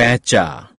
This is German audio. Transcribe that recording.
पैंचा